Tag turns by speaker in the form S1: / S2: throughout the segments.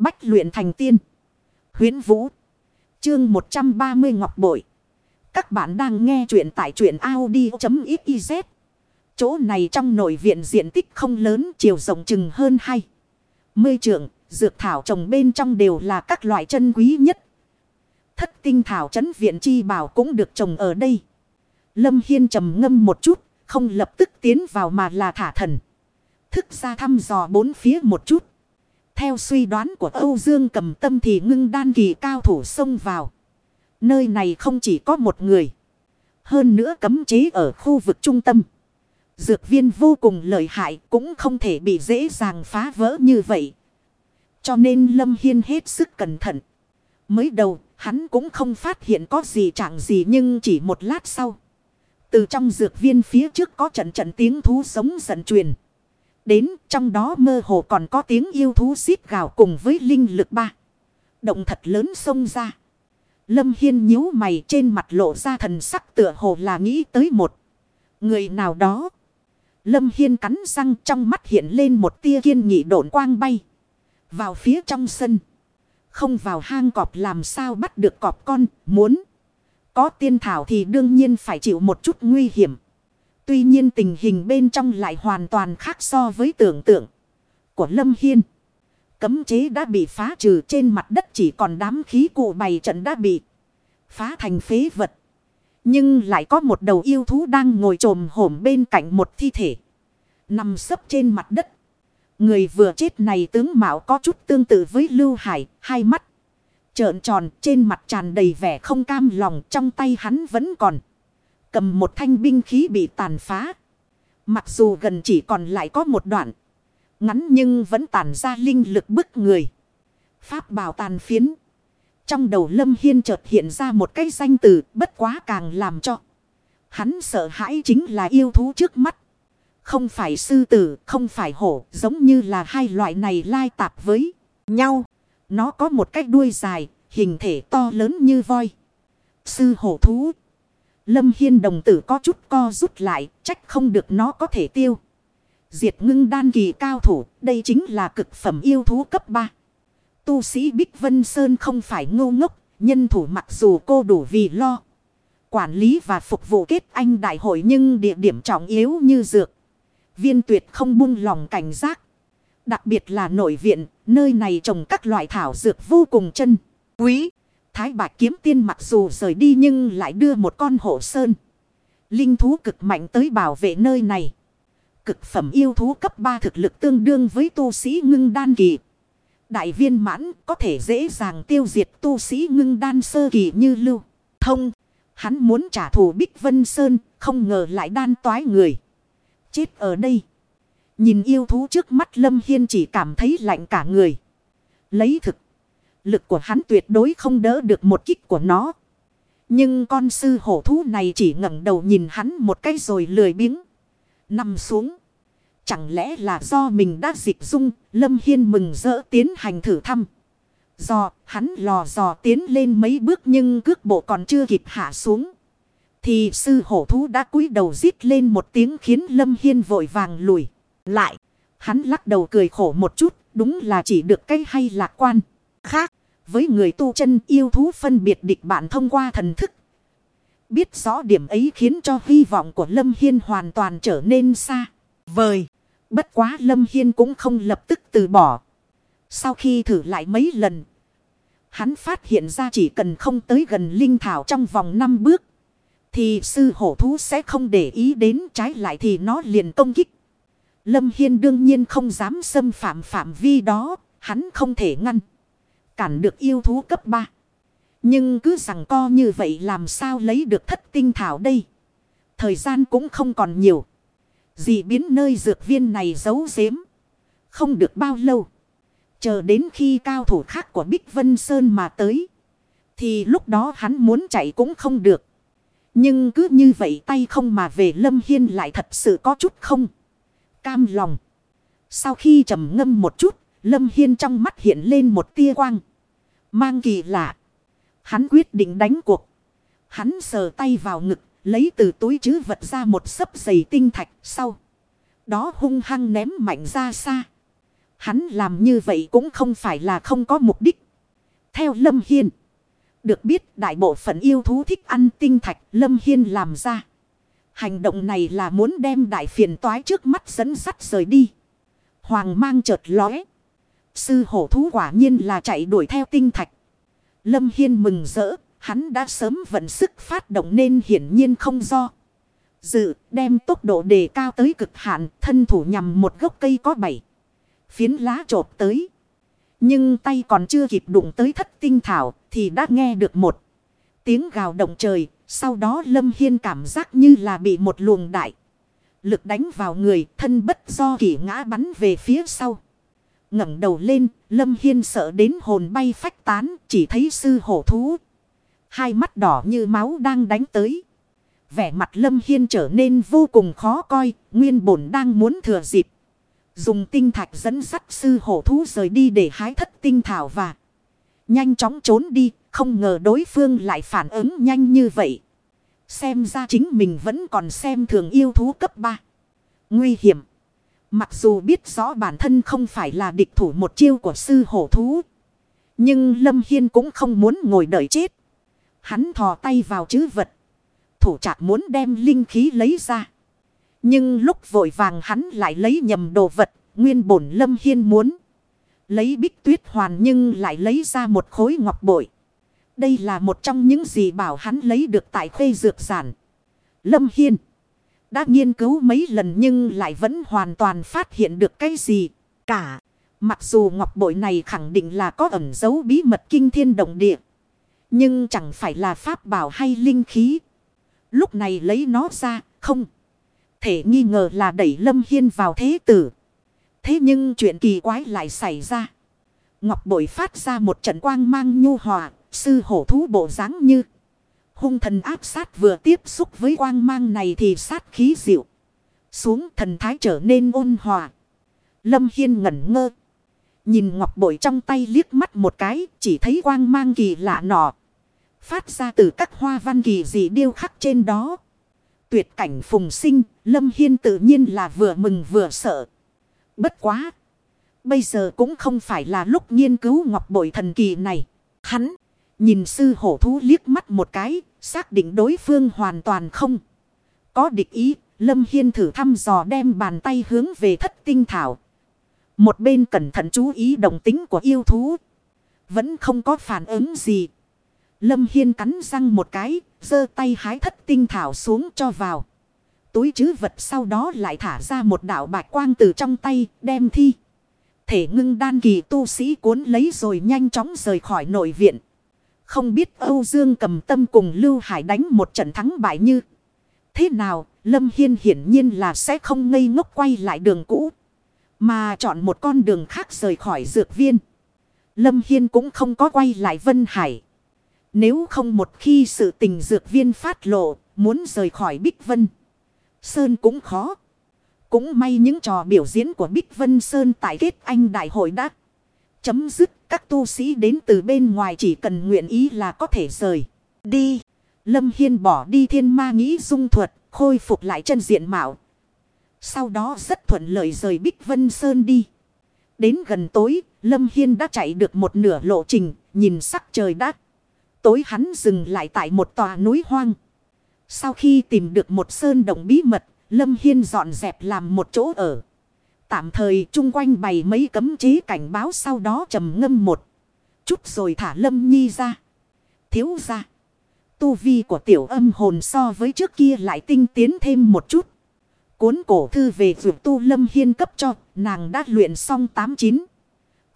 S1: Bách luyện thành tiên. Huyến Vũ. Chương 130 Ngọc Bội. Các bạn đang nghe truyện tại truyện Audi.xyz. Chỗ này trong nội viện diện tích không lớn chiều rộng chừng hơn hay. Mươi trượng, dược thảo trồng bên trong đều là các loại chân quý nhất. Thất tinh thảo trấn viện chi bảo cũng được trồng ở đây. Lâm Hiên trầm ngâm một chút, không lập tức tiến vào mà là thả thần. Thức ra thăm dò bốn phía một chút. Theo suy đoán của Âu Dương cầm tâm thì ngưng đan kỳ cao thủ xông vào. Nơi này không chỉ có một người. Hơn nữa cấm chế ở khu vực trung tâm. Dược viên vô cùng lợi hại cũng không thể bị dễ dàng phá vỡ như vậy. Cho nên Lâm Hiên hết sức cẩn thận. Mới đầu, hắn cũng không phát hiện có gì chẳng gì nhưng chỉ một lát sau. Từ trong dược viên phía trước có trận trận tiếng thú sống giận truyền. Đến trong đó mơ hồ còn có tiếng yêu thú xít gào cùng với linh lực ba. Động thật lớn xông ra. Lâm Hiên nhíu mày trên mặt lộ ra thần sắc tựa hồ là nghĩ tới một người nào đó. Lâm Hiên cắn răng trong mắt hiện lên một tia kiên nghị độn quang bay. Vào phía trong sân. Không vào hang cọp làm sao bắt được cọp con, muốn. Có tiên thảo thì đương nhiên phải chịu một chút nguy hiểm. Tuy nhiên tình hình bên trong lại hoàn toàn khác so với tưởng tượng của Lâm Hiên. Cấm chế đã bị phá trừ trên mặt đất chỉ còn đám khí cụ bày trận đã bị phá thành phế vật. Nhưng lại có một đầu yêu thú đang ngồi trồm hổm bên cạnh một thi thể. Nằm sấp trên mặt đất. Người vừa chết này tướng mạo có chút tương tự với Lưu Hải, hai mắt. Trợn tròn trên mặt tràn đầy vẻ không cam lòng trong tay hắn vẫn còn. Cầm một thanh binh khí bị tàn phá. Mặc dù gần chỉ còn lại có một đoạn. Ngắn nhưng vẫn tàn ra linh lực bức người. Pháp bảo tàn phiến. Trong đầu Lâm Hiên chợt hiện ra một cái danh từ bất quá càng làm cho. Hắn sợ hãi chính là yêu thú trước mắt. Không phải sư tử, không phải hổ, giống như là hai loại này lai tạp với nhau. Nó có một cái đuôi dài, hình thể to lớn như voi. Sư hổ thú. Lâm Hiên đồng tử có chút co rút lại, trách không được nó có thể tiêu. Diệt ngưng đan kỳ cao thủ, đây chính là cực phẩm yêu thú cấp 3. Tu sĩ Bích Vân Sơn không phải ngu ngốc, nhân thủ mặc dù cô đủ vì lo. Quản lý và phục vụ kết anh đại hội nhưng địa điểm trọng yếu như dược. Viên tuyệt không buông lòng cảnh giác. Đặc biệt là nội viện, nơi này trồng các loại thảo dược vô cùng chân, quý. Thái bạch kiếm tiên mặc dù rời đi nhưng lại đưa một con hổ sơn. Linh thú cực mạnh tới bảo vệ nơi này. Cực phẩm yêu thú cấp 3 thực lực tương đương với tu sĩ ngưng đan kỳ. Đại viên mãn có thể dễ dàng tiêu diệt tu sĩ ngưng đan sơ kỳ như lưu. Thông, hắn muốn trả thù Bích Vân Sơn, không ngờ lại đan toái người. Chết ở đây. Nhìn yêu thú trước mắt Lâm Hiên chỉ cảm thấy lạnh cả người. Lấy thực. Lực của hắn tuyệt đối không đỡ được một kích của nó. Nhưng con sư hổ thú này chỉ ngẩng đầu nhìn hắn một cái rồi lười biếng. Nằm xuống. Chẳng lẽ là do mình đã dịch dung, Lâm Hiên mừng rỡ tiến hành thử thăm. Do hắn lò dò tiến lên mấy bước nhưng cước bộ còn chưa kịp hạ xuống. Thì sư hổ thú đã cúi đầu rít lên một tiếng khiến Lâm Hiên vội vàng lùi. Lại, hắn lắc đầu cười khổ một chút, đúng là chỉ được cái hay lạc quan. Khác, với người tu chân yêu thú phân biệt địch bạn thông qua thần thức. Biết rõ điểm ấy khiến cho hy vọng của Lâm Hiên hoàn toàn trở nên xa. Vời. Bất quá Lâm Hiên cũng không lập tức từ bỏ. Sau khi thử lại mấy lần. Hắn phát hiện ra chỉ cần không tới gần linh thảo trong vòng 5 bước. Thì sư hổ thú sẽ không để ý đến trái lại thì nó liền công kích. Lâm Hiên đương nhiên không dám xâm phạm phạm vi đó. Hắn không thể ngăn. Cản được yêu thú cấp 3. Nhưng cứ rằng co như vậy làm sao lấy được thất tinh thảo đây. Thời gian cũng không còn nhiều. Dị biến nơi dược viên này giấu giếm. Không được bao lâu. Chờ đến khi cao thủ khác của Bích Vân Sơn mà tới. Thì lúc đó hắn muốn chạy cũng không được. Nhưng cứ như vậy tay không mà về Lâm Hiên lại thật sự có chút không. Cam lòng. Sau khi trầm ngâm một chút. Lâm Hiên trong mắt hiện lên một tia quang. Mang kỳ lạ. Hắn quyết định đánh cuộc. Hắn sờ tay vào ngực. Lấy từ túi chứ vật ra một sấp giày tinh thạch sau. Đó hung hăng ném mạnh ra xa. Hắn làm như vậy cũng không phải là không có mục đích. Theo Lâm Hiên. Được biết đại bộ phận yêu thú thích ăn tinh thạch, Lâm Hiên làm ra. Hành động này là muốn đem đại phiền toái trước mắt dẫn sắt rời đi. Hoàng mang chợt lóe. Sư hổ thú quả nhiên là chạy đuổi theo tinh thạch. Lâm Hiên mừng rỡ. Hắn đã sớm vận sức phát động nên hiển nhiên không do. Dự, đem tốc độ đề cao tới cực hạn, thân thủ nhằm một gốc cây có bảy. Phiến lá trộp tới. Nhưng tay còn chưa kịp đụng tới thất tinh thảo, thì đã nghe được một tiếng gào động trời. Sau đó Lâm Hiên cảm giác như là bị một luồng đại. Lực đánh vào người, thân bất do kỷ ngã bắn về phía sau ngẩng đầu lên, Lâm Hiên sợ đến hồn bay phách tán, chỉ thấy sư hổ thú. Hai mắt đỏ như máu đang đánh tới. Vẻ mặt Lâm Hiên trở nên vô cùng khó coi. Nguyên bổn đang muốn thừa dịp. Dùng tinh thạch dẫn sắt sư hổ thú rời đi để hái thất tinh thảo và nhanh chóng trốn đi. Không ngờ đối phương lại phản ứng nhanh như vậy. Xem ra chính mình vẫn còn xem thường yêu thú cấp 3. Nguy hiểm. Mặc dù biết rõ bản thân không phải là địch thủ một chiêu của sư hổ thú. Nhưng Lâm Hiên cũng không muốn ngồi đợi chết. Hắn thò tay vào chữ vật. Thủ trạc muốn đem linh khí lấy ra. Nhưng lúc vội vàng hắn lại lấy nhầm đồ vật. Nguyên bổn Lâm Hiên muốn. Lấy bích tuyết hoàn nhưng lại lấy ra một khối ngọc bội. Đây là một trong những gì bảo hắn lấy được tại khuê dược sản. Lâm Hiên. Đã nghiên cứu mấy lần nhưng lại vẫn hoàn toàn phát hiện được cái gì cả. Mặc dù ngọc bội này khẳng định là có ẩn dấu bí mật kinh thiên động địa. Nhưng chẳng phải là pháp bảo hay linh khí. Lúc này lấy nó ra, không. Thể nghi ngờ là đẩy Lâm Hiên vào thế tử. Thế nhưng chuyện kỳ quái lại xảy ra. Ngọc bội phát ra một trận quang mang nhu hòa, sư hổ thú bộ dáng như. Hung thần áp sát vừa tiếp xúc với quang mang này thì sát khí dịu. Xuống thần thái trở nên ôn hòa. Lâm Hiên ngẩn ngơ. Nhìn ngọc bội trong tay liếc mắt một cái, chỉ thấy quang mang kỳ lạ nọ. Phát ra từ các hoa văn kỳ dị điêu khắc trên đó. Tuyệt cảnh phùng sinh, Lâm Hiên tự nhiên là vừa mừng vừa sợ. Bất quá. Bây giờ cũng không phải là lúc nghiên cứu ngọc bội thần kỳ này. Hắn, nhìn sư hổ thú liếc mắt một cái, xác định đối phương hoàn toàn không. Có địch ý, Lâm Hiên thử thăm dò đem bàn tay hướng về thất tinh thảo. Một bên cẩn thận chú ý đồng tính của yêu thú. Vẫn không có phản ứng gì. Lâm Hiên cắn răng một cái, giơ tay hái thất tinh thảo xuống cho vào. Túi chứ vật sau đó lại thả ra một đạo bạch quang từ trong tay, đem thi. Thể ngưng đan kỳ tu sĩ cuốn lấy rồi nhanh chóng rời khỏi nội viện. Không biết Âu Dương cầm tâm cùng Lưu Hải đánh một trận thắng bại như. Thế nào, Lâm Hiên hiển nhiên là sẽ không ngây ngốc quay lại đường cũ. Mà chọn một con đường khác rời khỏi dược viên. Lâm Hiên cũng không có quay lại Vân Hải. Nếu không một khi sự tình dược viên phát lộ, muốn rời khỏi Bích Vân. Sơn cũng khó. Cũng may những trò biểu diễn của Bích Vân Sơn tại kết anh đại hội đã chấm dứt. Các tu sĩ đến từ bên ngoài chỉ cần nguyện ý là có thể rời. Đi. Lâm Hiên bỏ đi thiên ma nghĩ dung thuật, khôi phục lại chân diện mạo. Sau đó rất thuận lợi rời Bích Vân Sơn đi. Đến gần tối, Lâm Hiên đã chạy được một nửa lộ trình, nhìn sắc trời đã. Tối hắn dừng lại tại một tòa núi hoang. Sau khi tìm được một sơn động bí mật, Lâm Hiên dọn dẹp làm một chỗ ở. Tạm thời chung quanh bày mấy cấm chế cảnh báo sau đó trầm ngâm một chút rồi thả Lâm Nhi ra. Thiếu ra. Tu vi của tiểu âm hồn so với trước kia lại tinh tiến thêm một chút. Cuốn cổ thư về vượt tu Lâm Hiên cấp cho, nàng đã luyện xong 89.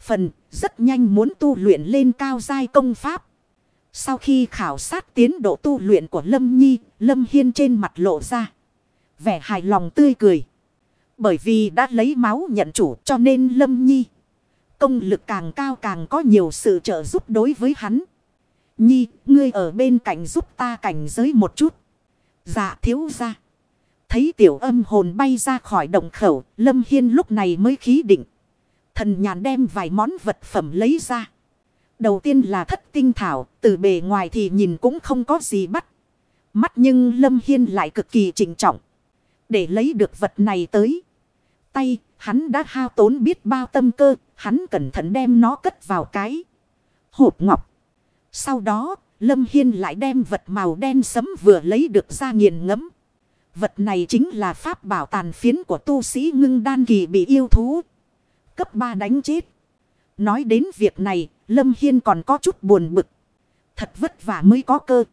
S1: Phần, rất nhanh muốn tu luyện lên cao giai công pháp. Sau khi khảo sát tiến độ tu luyện của Lâm Nhi, Lâm Hiên trên mặt lộ ra. Vẻ hài lòng tươi cười. Bởi vì đã lấy máu nhận chủ cho nên Lâm Nhi. Công lực càng cao càng có nhiều sự trợ giúp đối với hắn. Nhi, ngươi ở bên cạnh giúp ta cảnh giới một chút. Dạ thiếu ra. Thấy tiểu âm hồn bay ra khỏi động khẩu, Lâm Hiên lúc này mới khí định. Thần nhàn đem vài món vật phẩm lấy ra. Đầu tiên là thất tinh thảo, từ bề ngoài thì nhìn cũng không có gì bắt. Mắt nhưng Lâm Hiên lại cực kỳ trịnh trọng. Để lấy được vật này tới tay, hắn đã hao tốn biết bao tâm cơ, hắn cẩn thận đem nó cất vào cái hộp ngọc. Sau đó, Lâm Hiên lại đem vật màu đen sấm vừa lấy được ra nghiền ngẫm. Vật này chính là pháp bảo tàn phiến của tu sĩ ngưng đan kỳ bị yêu thú. Cấp 3 đánh chết. Nói đến việc này, Lâm Hiên còn có chút buồn bực. Thật vất vả mới có cơ.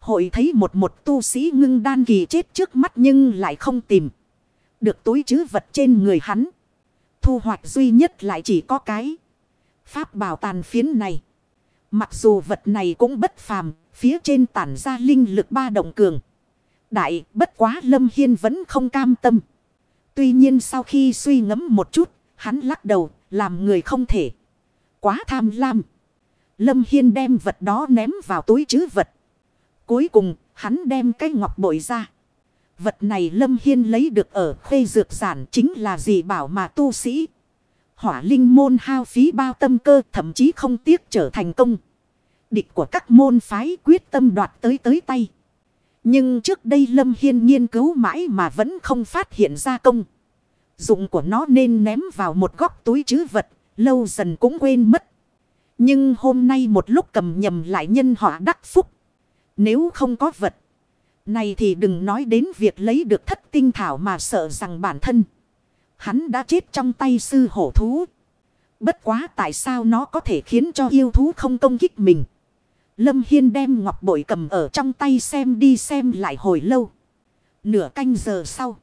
S1: Hội thấy một một tu sĩ ngưng đan kỳ chết trước mắt nhưng lại không tìm. Được túi chứ vật trên người hắn. Thu hoạch duy nhất lại chỉ có cái. Pháp bảo tàn phiến này. Mặc dù vật này cũng bất phàm. Phía trên tản ra linh lực ba động cường. Đại bất quá Lâm Hiên vẫn không cam tâm. Tuy nhiên sau khi suy ngẫm một chút. Hắn lắc đầu, làm người không thể. Quá tham lam. Lâm Hiên đem vật đó ném vào túi chứ vật. Cuối cùng, hắn đem cái ngọc bội ra. Vật này Lâm Hiên lấy được ở khuê dược giản chính là gì bảo mà tu sĩ. Hỏa linh môn hao phí bao tâm cơ thậm chí không tiếc trở thành công. Địch của các môn phái quyết tâm đoạt tới tới tay. Nhưng trước đây Lâm Hiên nghiên cứu mãi mà vẫn không phát hiện ra công. Dụng của nó nên ném vào một góc túi chứ vật, lâu dần cũng quên mất. Nhưng hôm nay một lúc cầm nhầm lại nhân họa đắc phúc. Nếu không có vật này thì đừng nói đến việc lấy được thất tinh thảo mà sợ rằng bản thân. Hắn đã chết trong tay sư hổ thú. Bất quá tại sao nó có thể khiến cho yêu thú không công kích mình. Lâm Hiên đem ngọc bội cầm ở trong tay xem đi xem lại hồi lâu. Nửa canh giờ sau.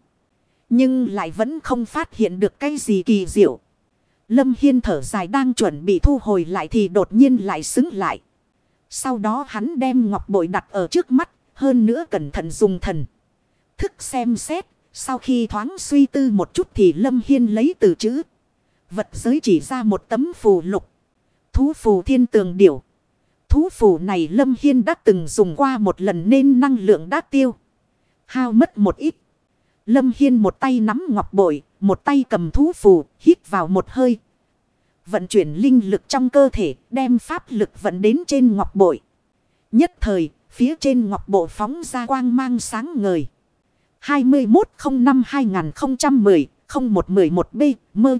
S1: Nhưng lại vẫn không phát hiện được cái gì kỳ diệu. Lâm Hiên thở dài đang chuẩn bị thu hồi lại thì đột nhiên lại xứng lại. Sau đó hắn đem ngọc bội đặt ở trước mắt hơn nữa cẩn thận dùng thần. Thức xem xét. Sau khi thoáng suy tư một chút thì Lâm Hiên lấy từ chữ. Vật giới chỉ ra một tấm phù lục. Thú phù thiên tường điểu. Thú phù này Lâm Hiên đã từng dùng qua một lần nên năng lượng đã tiêu. Hao mất một ít. Lâm Hiên một tay nắm ngọc bội, một tay cầm thú phù, hít vào một hơi. Vận chuyển linh lực trong cơ thể, đem pháp lực vận đến trên ngọc bội. Nhất thời, Phía trên ngọc bộ phóng ra quang mang sáng ngời. 2105-2010-0111B Mơ